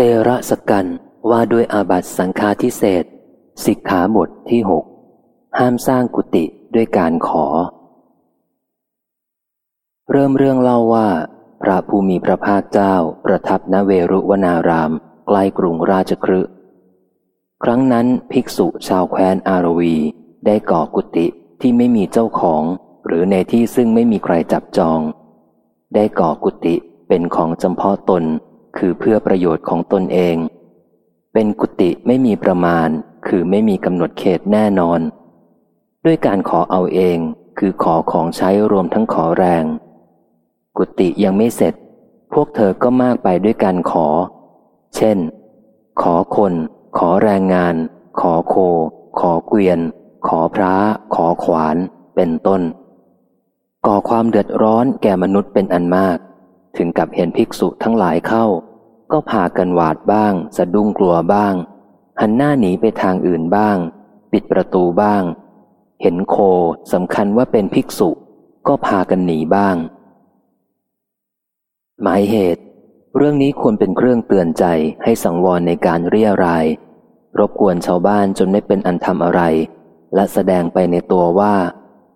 เตระสกันว่าด้วยอาบัตสังฆาทิเศษสิกขาบทที่หกห้ามสร้างกุฏิด้วยการขอ เริ่มเรื่องเล่าว่า พระภูมิพระภาคเจ้าประทับณเวรุวนาราม ใกล้กรุงราชครึครั้งนั้นภิกษุชาวแคว้นอารวี ได้ก่อกุฏิที่ไม่มีเจ้าของ หรือในที่ซึ่งไม่มีใครจับจอง ได้ก่อกุฏิเป็นของจำเพาะตน คือเพื่อประโยชน์ของตนเอง เป็นกุฏิไม่มีประมาณ คือไม่มีกำหนดเขตแน่นอน ด้วยการขอเอาเอง คือขอของใช้รวมทั้งขอแรง กุฏิยังไม่เสร็จ พวกเธอก็มากไปด้วยการขอ เช่น ขอคน ขอแรงงาน ขอโค ขอเกวียน ขอพระ ขอขวาน เป็นต้น ก่อความเดือดร้อนแก่มนุษย์เป็นอันมากถึงกับเห็นภิกษุทั้งหลายเข้า ก็พากันหวาดบ้าง สะดุ้งกลัวบ้าง หันหน้าหนีไปทางอื่นบ้าง ปิดประตูบ้าง เห็นโคสำคัญว่าเป็นภิกษุ ก็พากันหนีบ้าง หมายเหตุ เรื่องนี้ควรเป็นเครื่องเตือนใจให้สังวรในการเรียราย รบกวนชาวบ้านจนไม่เป็นอันทำอะไร และแสดงไปในตัวว่า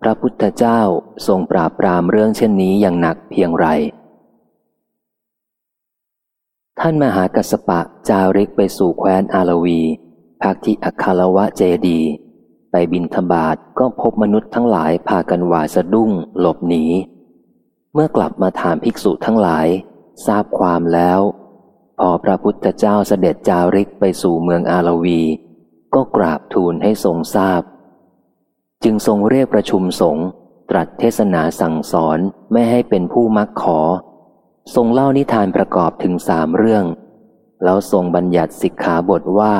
พระพุทธเจ้าทรงปราบปรามเรื่องเช่นนี้อย่างหนักเพียงไร ท่านมหากัสปะจาริกไปสู่แคว้นอาลวีพักที่อัคารวะเจดี ไปบินธบาตก็พบมนุษย์ทั้งหลายพากันหวาสะดุ้ง หลบหนี เมื่อกลับมาถามภิกษุทั้งหลาย ทราบความแล้ว พอพระพุทธเจ้าเสด็จจาริกไปสู่เมืองอาลวี ก็กราบทูลให้ทรงทราบ จึงทรงเรียกประชุมสงฆ์ตรัสเทศนาสั่งสอนไม่ให้เป็นผู้มักขอ ทรงเล่านิทานประกอบถึงสามเรื่อง แล้วทรงบัญญัติสิกขาบทว่า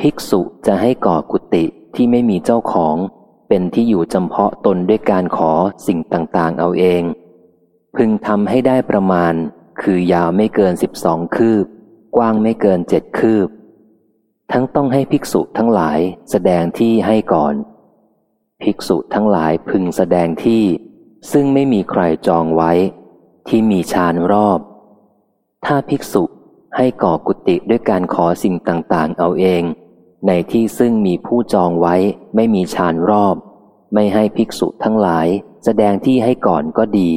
ภิกษุจะให้ก่อกุฏิที่ไม่มีเจ้าของ เป็นที่อยู่จำเพาะตนด้วยการขอสิ่งต่างๆเอาเอง พึงทำให้ได้ประมาณ คือยาวไม่เกินสิบสองคืบ กว้างไม่เกินเจ็ดคืบ ทั้งต้องให้ภิกษุทั้งหลายแสดงที่ให้ก่อน ภิกษุทั้งหลายพึงแสดงที่ ซึ่งไม่มีใครจองไว้ ที่มีฌานรอบ ถ้าภิกษุให้ก่อกุฏิด้วยการขอสิ่งต่างๆ เอาเอง ในที่ซึ่งมีผู้จองไว้ไม่มีฌานรอบ ไม่ให้ภิกษุทั้งหลายแสดงที่ให้ก่อนก็ดี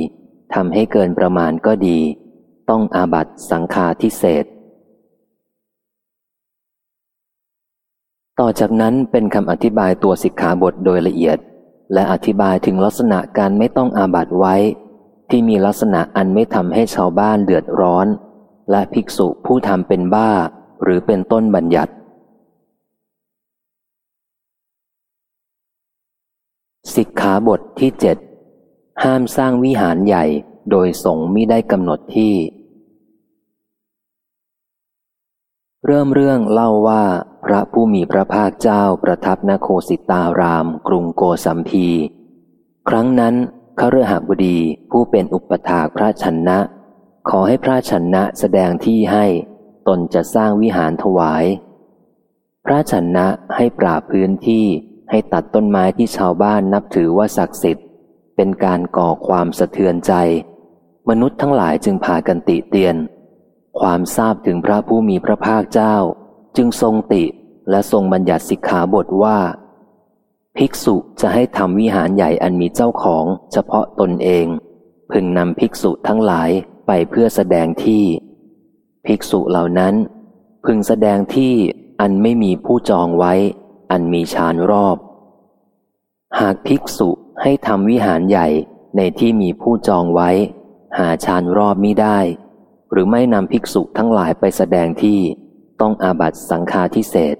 ทำให้เกินประมาณก็ดี ต้องอาบัตสังฆาทิเศษต่อจากนั้นเป็นคำอธิบายตัวสิกขาบทโดยละเอียด และอธิบายถึงลักษณะการไม่ต้องอาบัตไว้ ที่มีลักษณะอันไม่ทำให้ชาวบ้านเดือดร้อน และภิกษุผู้ทำเป็นบ้า หรือเป็นต้นบัญญัติสิกขาบทที่เจ็ดห้ามสร้างวิหารใหญ่โดยสงไม่ได้กำหนดที่ เริ่มเรื่องเล่าว่า พระผู้มีพระภาคเจ้าประทับนโคสิตาราม กรุงโกสัมพี ครั้งนั้น ขรือหบดีผู้เป็นอุปถาพระชนะ ขอให้พระชนะแสดงที่ให้ ตนจะสร้างวิหารถวาย พระชนะให้ปราบพื้นที่ให้ตัดต้นไม้ที่ชาวบ้านนับถือว่าศักดิ์สิทธิ์ เป็นการก่อความสะเทือนใจ มนุษย์ทั้งหลายจึงพากันติเตียน ความทราบถึงพระผู้มีพระภาคเจ้า จึงทรงติและทรงบัญญัติสิกขาบทว่า ภิกษุจะให้ทำวิหารใหญ่อันมีเจ้าของเฉพาะตนเอง พึงนำภิกษุทั้งหลายไปเพื่อแสดงที่ ภิกษุเหล่านั้น พึงแสดงที่อันไม่มีผู้จองไว้ อันมีชานรอบ หากภิกษุให้ทำวิหารใหญ่ในที่มีผู้จองไว้ หาชานรอบมิได้ หรือไม่นำภิกษุทั้งหลายไปแสดงที่ต้องอาบัตสังฆาทิเศษ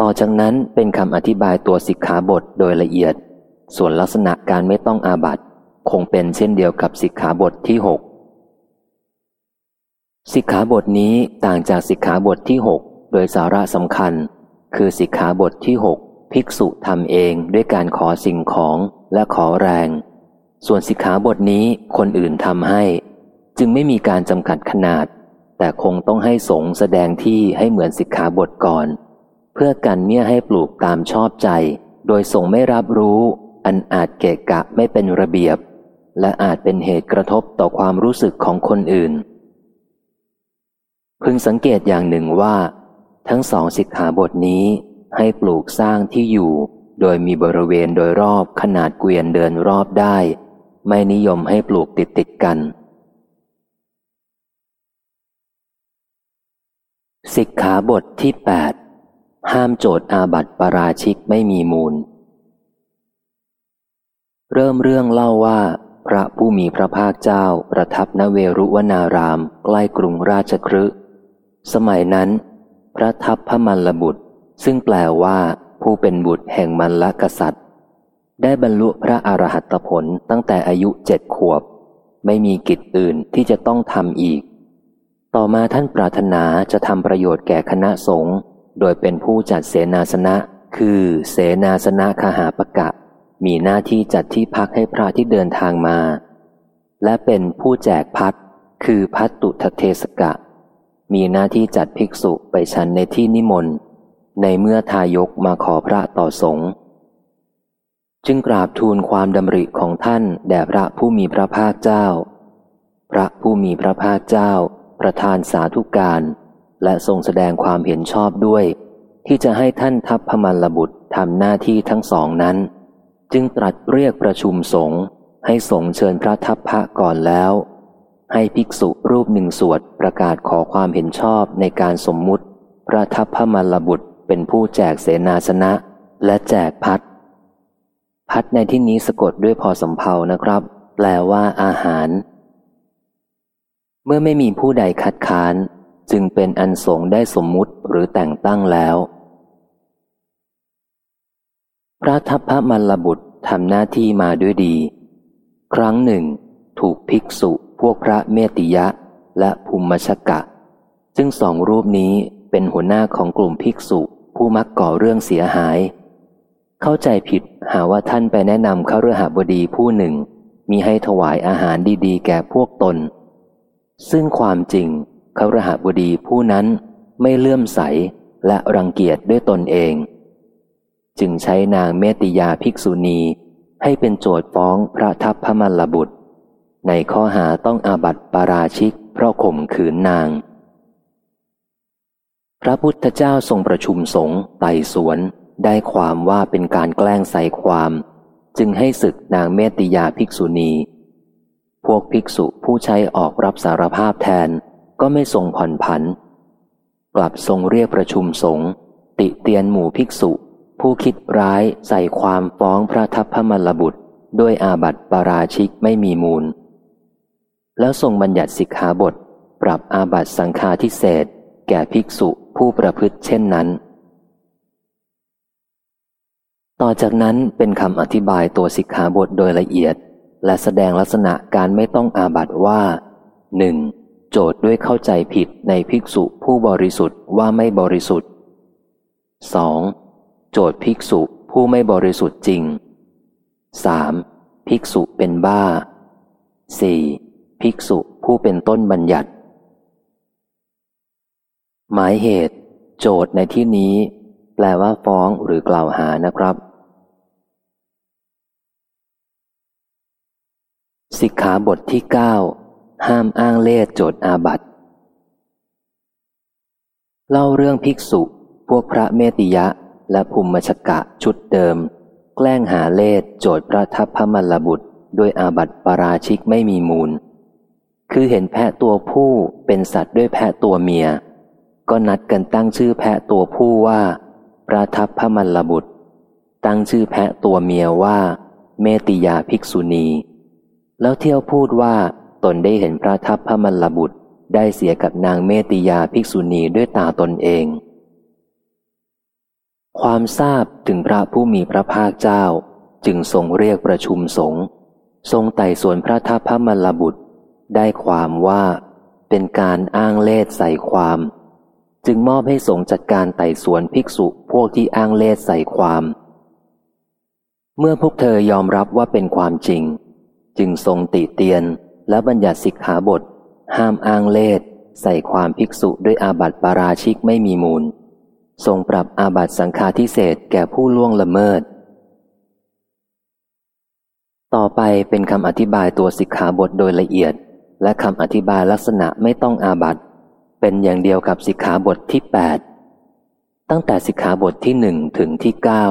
ต่อจากนั้นเป็นคำอธิบายตัวสิกขาบทโดยละเอียด ส่วนลักษณะการไม่ต้องอาบัตคงเป็นเช่นเดียวกับสิกขาบทที่หกสิกขาบทนี้ต่างจากสิกขาบทที่หกโดยสาระสำคัญ คือสิกขาบทที่หกภิกษุทำเองด้วยการขอสิ่งของและขอแรง ส่วนสิกขาบทนี้คนอื่นทำให้ จึงไม่มีการจำกัดขนาด แต่คงต้องให้สงแสดงที่ให้เหมือนสิกขาบทก่อน เพื่อกันเมี่ยให้ปลูกตามชอบใจ โดยส่งไม่รับรู้ อันอาจเกะกะไม่เป็นระเบียบ และอาจเป็นเหตุกระทบต่อความรู้สึกของคนอื่น พึงสังเกตอย่างหนึ่งว่า ทั้งสองสิกขาบทนี้ให้ปลูกสร้างที่อยู่ โดยมีบริเวณโดยรอบขนาดเกวียนเดินรอบได้ ไม่นิยมให้ปลูกติดติดกันสิกขาบทที่ 8 ห้ามโจทย์อาบัติปราชิกไม่มีมูล เริ่มเรื่องเล่าว่า พระผู้มีพระภาคเจ้าประทับณเวรุวนาราม ใกล้กรุงราชครึสมัยนั้น พระทัพพระมัลลบุตร ซึ่งแปลว่า ผู้เป็นบุตรแห่งมันลกษัตริย์ ได้บรรลุพระอรหัตผลตั้งแต่อายุเจ็ดขวบ ไม่มีกิจอื่นที่จะต้องทำอีก ต่อมาท่านปรารถนาจะทำประโยชน์แก่คณะสงฆ์ โดยเป็นผู้จัดเสนาสนะ คือเสนาสนะคหาปะกะ มีหน้าที่จัดที่พักให้พระที่เดินทางมา และเป็นผู้แจกพัดคือพัตตุทเทศกะ มีหน้าที่จัดภิกษุไปชันในที่นิมนต์ ในเมื่อทายกมาขอพระต่อสงฆ์จึงกราบทูลความดำริของท่านแด่พระผู้มีพระภาคเจ้า พระผู้มีพระภาคเจ้า ประทานสาธุการ และทรงแสดงความเห็นชอบด้วย ที่จะให้ท่านทัพพมัลบุตรทำหน้าที่ทั้งสองนั้น จึงตรัสเรียกประชุมสงฆ์ให้สงฆ์เชิญพระทัพพระก่อนแล้ว ให้ภิกษุรูปหนึ่งสวดประกาศขอความเห็นชอบในการสมมุติ พระทัพพระมลบุตรเป็นผู้แจกเสนาสนะ และแจกพัดพัดในที่นี้สะกดด้วยพอสมเพานะครับ แปลว่าอาหาร เมื่อไม่มีผู้ใดคัดค้าน จึงเป็นอันสงได้สมมุติหรือแต่งตั้งแล้ว พระทัพพระมัลลบุตรทำหน้าที่มาด้วยดี ครั้งหนึ่ง ถูกภิกษุพวกพระเมติยะและภูมิชกะ ซึ่งสองรูปนี้เป็นหัวหน้าของกลุ่มภิกษุผู้มักก่อเรื่องเสียหาย เข้าใจผิดหาว่าท่านไปแนะนำข้ารือหบดีผู้หนึ่ง มีให้ถวายอาหารดีๆ แก่พวกตน ซึ่งความจริง ขารหบดีผู้นั้นไม่เลื่อมใสและรังเกียจด้วยตนเอง จึงใช้นางเมติยาภิกษุณี ให้เป็นโจทฟ้องพระทัพพมัลลบุตร ในข้อหาต้องอาบัติปาราชิกเพราะข่มขืนนาง พระพุทธเจ้าทรงประชุมสงฆ์ไต่สวนได้ความว่าเป็นการแกล้งใส่ความ จึงให้ศึกนางเมติยาภิกษุณี พวกภิกษุผู้ใช้ออกรับสารภาพแทน ก็ไม่ทรงผ่อนผัน กลับทรงเรียกประชุมสงฆ์ติเตียนหมู่ภิกษุ ผู้คิดร้ายใส่ความฟ้องพระทัพพมลบุตร ด้วยอาบัติปาราชิกไม่มีมูล แล้วทรงบัญญัติสิกขาบท ปรับอาบัติสังฆาทิเศษแก่ภิกษุผู้ประพฤติเช่นนั้น ต่อจากนั้นเป็นคำอธิบายตัวสิกขาบทโดยละเอียด และแสดงลักษณะการไม่ต้องอาบัติว่าหนึ่ง โจทย์ด้วยเข้าใจผิดในภิกษุผู้บริสุทธิ์ว่าไม่บริสุทธิ์ 2. โจทย์ภิกษุผู้ไม่บริสุทธิ์จริง 3. ภิกษุเป็นบ้า 4. ภิกษุผู้เป็นต้นบัญญัติ หมายเหตุ โจทย์ในที่นี้ แปลว่าฟ้องหรือกล่าวหานะครับสิกขาบทที่เก้า ห้ามอ้างเล่โจทย์อาบัตเล่าเรื่องภิกษุ พวกพระเมติยะและภูมิชกะชุดเดิม แกล้งหาเลศโจทย์พระทัพพมัลลบุตรด้วยอาบัติปราชิกไม่มีมูล คือเห็นแพะตัวผู้เป็นสัตว์ด้วยแพะตัวเมีย ก็นัดกันตั้งชื่อแพะตัวผู้ว่าพระทัพพมัลลบุตร ตั้งชื่อแพะตัวเมียว่า เมติยาภิกษุณี แล้วเที่ยวพูดว่า ตนได้เห็นพระทัพพมัลลบุตรได้เสียกับนางเมติยาภิกษุณีด้วยตาตนเอง ความทราบถึงพระผู้มีพระภาคเจ้า จึงทรงเรียกประชุมสงฆ์ทรงไต่สวนพระทัพพระมลบุตร ได้ความว่าเป็นการอ้างเลสใส่ความ จึงมอบให้สงฆ์จัดการไต่สวนภิกษุพวกที่อ้างเลสใส่ความ เมื่อพวกเธอยอมรับว่าเป็นความจริง จึงทรงติเตียน และบัญญัติสิกขาบท ห้ามอ้างเลสใส่ความภิกษุด้วยอาบัติปาราชิกไม่มีมูล ทรงปรับอาบัตสังฆาทิเศษแก่ผู้ล่วงละเมิด ต่อไปเป็นคำอธิบายตัวสิกขาบทโดยละเอียด และคำอธิบายลักษณะไม่ต้องอาบัตเป็นอย่างเดียวกับสิกขาบทที่แปดตั้งแต่สิกขาบทที่หนึ่งถึงที่เก้า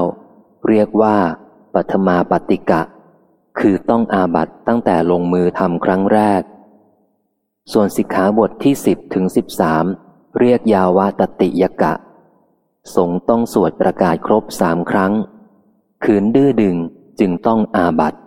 เรียกว่าปัทมาปฏิกะ คือต้องอาบัตตั้งแต่ลงมือทำครั้งแรก ส่วนสิกขาบทที่สิบถึงสิบสามเรียกยาวาตติยกะ สงต้องสวดประกาศครบสามครั้ง ขืนดื้อดึงจึงต้องอาบัติ